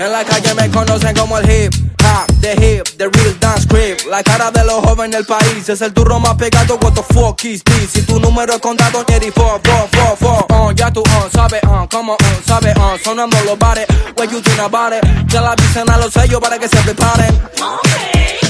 En la calle me conocen como el hip hop, the hip, the real dance creep. La cara de los jóvenes del país es el turro más pegado. What the fuck is this? Si tu número es contado, Jerry, four, four, four. Uh, ya tú, uh, sabe, uh, como, uh, sabe, uh, sonando los bares. What you think about it? Ya la avisan a los sellos para que se preparen.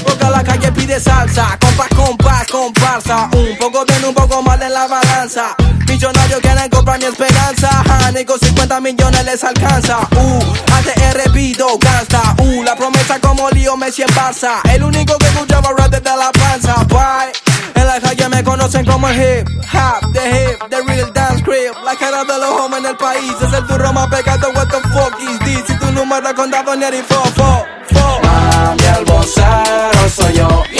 Porque la calle pide salsa, compas, compas, comparsa. Un poco tiene un poco mal en la Millonarios quieren comprar mi esperanza. Ja, ni con 50 millones les alcanza. Uh, ATR pido gasta. Uh, la promesa como lío Messi en Barça. El único que escuchaba rap desde la panza. Bye. En la calle me conocen como el hip hop, the hip, the real dance crib. La cara de los jóvenes del país es el turro más pegado. What the fuck is this? Si tu número es contado, el fo, fo, fo. Mami, el vocero soy yo.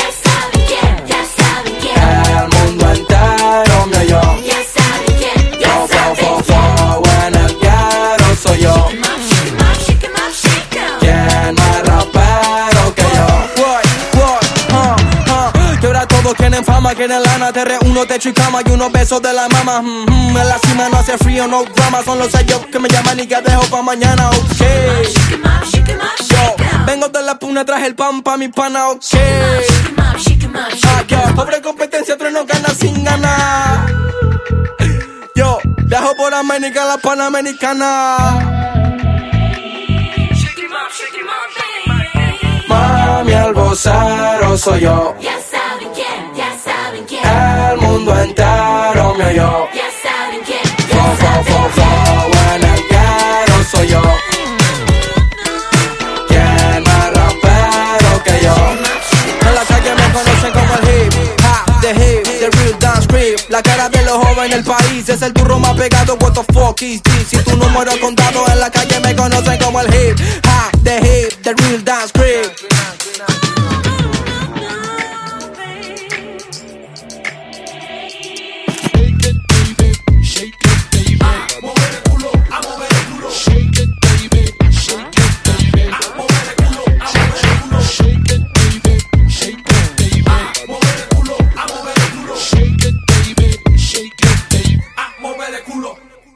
Todos quieren fama, quieren lana, te reúno, techo y cama y unos besos de la mama. Mm, mm, en la cima no hace frío, no drama, son los sellos que me llaman y que dejo pa' mañana, ok. Yo, vengo de la puna, traje el pan pa' mi pana, ok. Ah, yo, pobre competencia, otro no gana sin ganar. Yo, viajo por América, la panamericana. Mami, vocero soy yo. Quién, Fo, fo, fo, el ghetto soy yo. ¿Quién más rapero que yo? En la calle me conocen como el hip hop, the hip, the real dance creep. La cara de los jóvenes del país es el turro más pegado. What the fuck is this? Si tu número contado en la calle me conocen como el hip